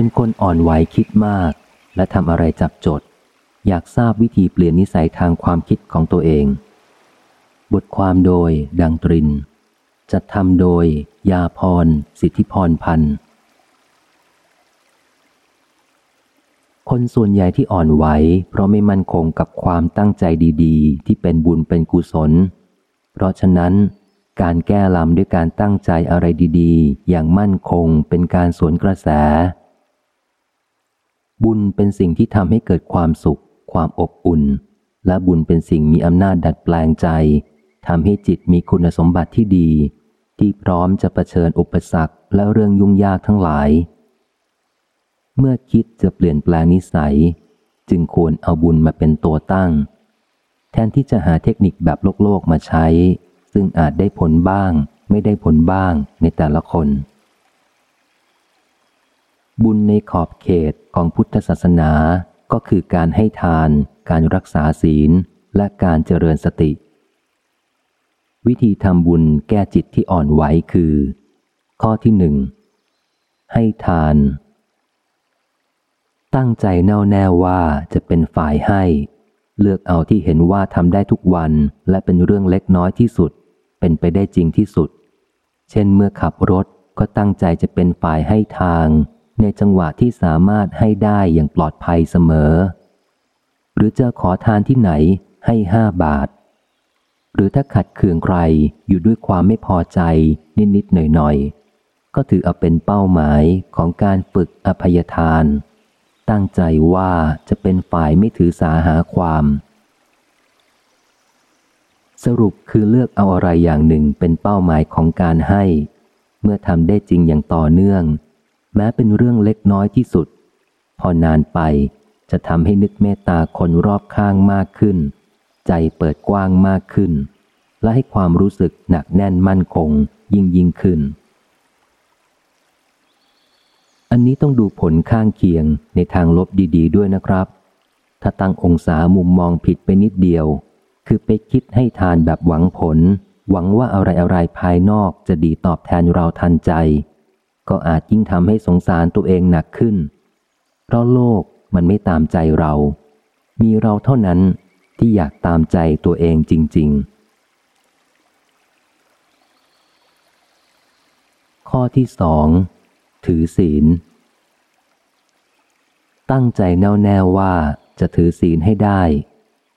เป็นคนอ่อนไหวคิดมาก และทำอะไรจับจด อยากทราบวิธีเปลี่ยนนิสัยทางความคิดของตัวเอง บทความโดย ดังตริน จัดทำโดย ยาพร สิทธิพรพันธ์คนส่วนใหญ่ที่อ่อนไหวเพราะไม่มั่นคงกับความตั้งใจดีๆ ที่เป็นบุญเป็นกุศล เพราะฉะนั้น การแก้ลำด้วยการตั้งใจอะไรดีๆ อย่างมั่นคงเป็นการสวนกระแส บุญเป็นสิ่งที่ทำให้เกิดความสุข ความอบอุ่น และบุญเป็นสิ่งมีอำนาจดัดแปลงใจทำให้จิตมีคุณสมบัติที่ดี ที่พร้อมจะะเผชิญอุปสรรคและเรื่องยุ่งยากทั้งหลาย เมื่อคิดจะเปลี่ยนแปลงนิสัย จึงควรเอาบุญมาเป็นตัวตั้ง แทนที่จะหาเทคนิคแบบโลกโลกมาใช้ ซึ่งอาจได้ผลบ้าง ไม่ได้ผลบ้างในแต่ละคน บุญในขอบเขตของพุทธศาสนาก็คือการให้ทาน การรักษาศีล และการเจริญสติ วิธีทำบุญแก้จิตที่อ่อนไหวคือ ข้อที่หนึ่งให้ทาน ตั้งใจแน่วแน่ว่าจะเป็นฝ่ายให้ เลือกเอาที่เห็นว่าทำได้ทุกวันและเป็นเรื่องเล็กน้อยที่สุด เป็นไปได้จริงที่สุด เช่นเมื่อขับรถก็ตั้งใจจะเป็นฝ่ายให้ทาง ในจังหวะที่สามารถให้ได้อย่างปลอดภัยเสมอ หรือจะขอทานที่ไหนให้ห้าบาท หรือถ้าขัดเคืองใครอยู่ด้วยความไม่พอใจนิดๆหน่อยๆ ก็ถือเอาเป็นเป้าหมายของการฝึกอภัยทาน ตั้งใจว่าจะเป็นฝ่ายไม่ถือสาหาความ สรุปคือเลือกเอาอะไรอย่างหนึ่งเป็นเป้าหมายของการให้ เมื่อทำได้จริงอย่างต่อเนื่อง แม้เป็นเรื่องเล็กน้อยที่สุด พอนานไปจะทำให้นึกเมตตาคนรอบข้างมากขึ้น ใจเปิดกว้างมากขึ้น และให้ความรู้สึกหนักแน่นมั่นคงยิ่งยิ่งขึ้น อันนี้ต้องดูผลข้างเคียงในทางลบดีๆด้วยนะครับ ถ้าตั้งองศามุมมองผิดไปนิดเดียว คือไปคิดให้ทานแบบหวังผล หวังว่าอะไรอะไรภายนอกจะดีตอบแทนเราทันใจ ก็อาจยิ่งทำให้สงสารตัวเองหนักขึ้น เพราะโลกมันไม่ตามใจเรา มีเราเท่านั้นที่อยากตามใจตัวเองจริง ๆ ข้อที่สองถือศีล ตั้งใจแน่วแน่ว่าจะถือศีลให้ได้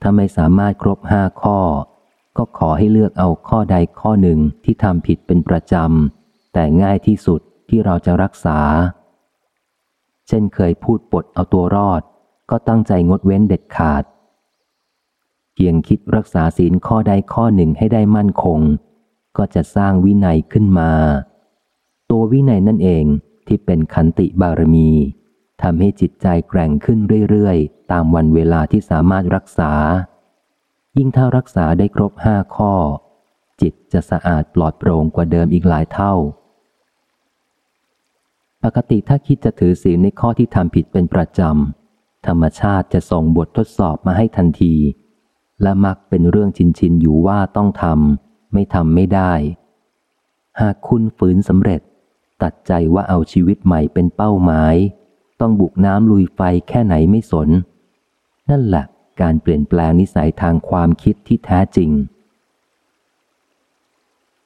ถ้าไม่สามารถครบห้าข้อ ก็ขอให้เลือกเอาข้อใดข้อหนึ่งที่ทำผิดเป็นประจำ แต่ง่ายที่สุด ที่เราจะรักษา เช่นเคยพูดปดเอาตัวรอด ก็ตั้งใจงดเว้นเด็ดขาด เพียงคิดรักษาศีลข้อใดข้อหนึ่งให้ได้มั่นคง ก็จะสร้างวินัยขึ้นมา ตัววินัยนั่นเองที่เป็นขันติบารมีทำให้จิตใจแกร่งขึ้นเรื่อยๆ ตามวันเวลาที่สามารถรักษา ยิ่งถ้ารักษาได้ครบห้าข้อ จิตจะสะอาดปลอดโปร่งกว่าเดิมอีกหลายเท่า ปกติถ้าคิดจะถือศีลในข้อที่ทำผิดเป็นประจำ ธรรมชาติจะส่งบททดสอบมาให้ทันที และมักเป็นเรื่องชินชินอยู่ว่าต้องทำไม่ทำไม่ได้ หากคุณฝืนสำเร็จ ตัดใจว่าเอาชีวิตใหม่เป็นเป้าหมาย ต้องบุกน้ำลุยไฟแค่ไหนไม่สน นั่นแหละการเปลี่ยนแปลงนิสัยทางความคิดที่แท้จริง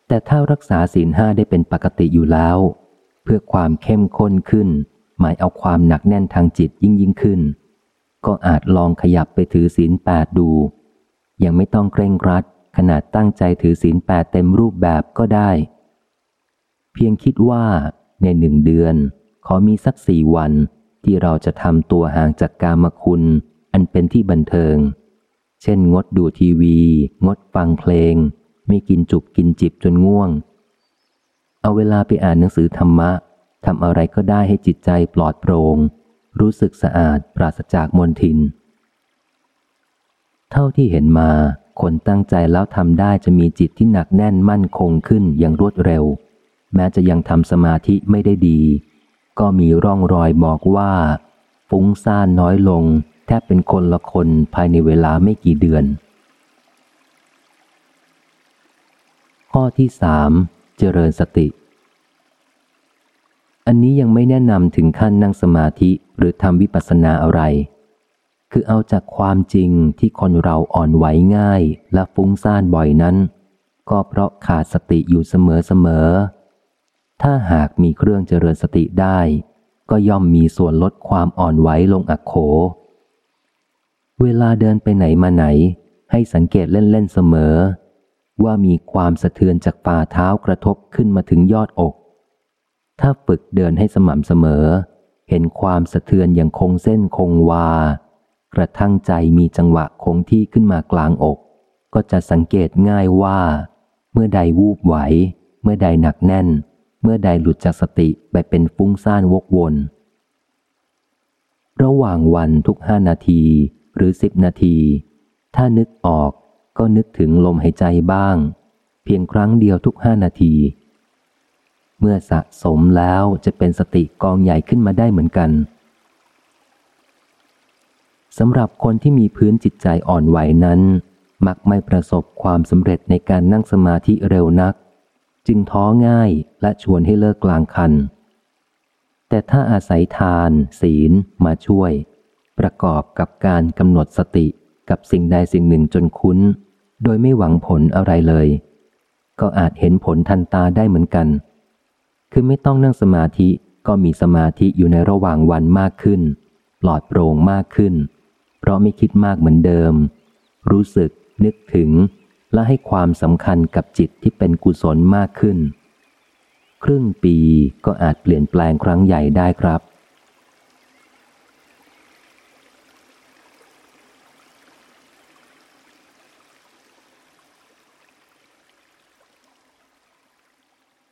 แต่ถ้ารักษาศีลห้าได้เป็นปกติอยู่แล้ว เพื่อความเข้มข้นขึ้น หมายเอาความหนักแน่นทางจิตยิ่งยิ่งขึ้น ก็อาจลองขยับไปถือศีลแปดดู ยังไม่ต้องเคร่งรัด ขนาดตั้งใจถือศีลแปดเต็มรูปแบบก็ได้ เพียงคิดว่าในหนึ่งเดือน ขอมีสักสี่วันที่เราจะทำตัวห่างจากกามคุณ อันเป็นที่บันเทิง เช่น งดดูทีวี งดฟังเพลง ไม่กินจุบกินจิบจนง่วง เอาเวลาไปอ่านหนังสือธรรมะทำอะไรก็ได้ให้จิตใจปลอดโปรง่ง รู้สึกสะอาดปราศจากมลทิน เท่าที่เห็นมา คนตั้งใจแล้วทำได้จะมีจิตที่หนักแน่นมั่นคงขึ้นอย่างรวดเร็ว แม้จะยังทำสมาธิไม่ได้ดี ก็มีร่องรอยบอกว่า ฟุ้งซ่านน้อยลง แทบเป็นคนละคนภายในเวลาไม่กี่เดือน ข้อที่สาม เจริญสติ อันนี้ยังไม่แนะนำถึงขั้นนั่งสมาธิหรือทำวิปัสสนาอะไร คือเอาจากความจริงที่คนเราอ่อนไหวง่ายและฟุ้งซ่านบ่อยนั้น ก็เพราะขาดสติอยู่เสมอๆถ้าหากมีเครื่องเจริญสติได้ ก็ย่อมมีส่วนลดความอ่อนไหวลงอักโข เวลาเดินไปไหนมาไหน ให้สังเกตเล่นๆเสมอ ว่ามีความสะเทือนจากฝ่าเท้ากระทบขึ้นมาถึงยอดอก ถ้าฝึกเดินให้สม่ำเสมอ เห็นความสะเทือนอย่างคงเส้นคงวา กระทั่งใจมีจังหวะคงที่ขึ้นมากลางอก ก็จะสังเกตง่ายว่า เมื่อใดวูบไหว เมื่อใดหนักแน่น เมื่อใดหลุดจากสติไปเป็นฟุ้งซ่านวกวน ระหว่างวันทุกห้านาทีหรือสิบนาที ถ้านึกออก ก็นึกถึงลมหายใจบ้าง เพียงครั้งเดียวทุกห้านาที เมื่อสะสมแล้วจะเป็นสติกองใหญ่ขึ้นมาได้เหมือนกันสำหรับคนที่มีพื้นจิตใจอ่อนไหวนั้น มักไม่ประสบความสำเร็จในการนั่งสมาธิเร็วนัก จึงท้อง่ายและชวนให้เลิกกลางคัน แต่ถ้าอาศัยทาน ศีลมาช่วย ประกอบกับการกำหนดสติกับสิ่งใดสิ่งหนึ่งจนคุ้น โดยไม่หวังผลอะไรเลย ก็อาจเห็นผลทันตาได้เหมือนกัน คือไม่ต้องนั่งสมาธิก็มีสมาธิอยู่ในระหว่างวันมากขึ้น ปลอดโปร่งมากขึ้น เพราะไม่คิดมากเหมือนเดิม รู้สึก นึกถึง และให้ความสำคัญกับจิตที่เป็นกุศลมากขึ้น ครึ่งปีก็อาจเปลี่ยนแปลงครั้งใหญ่ได้ครับ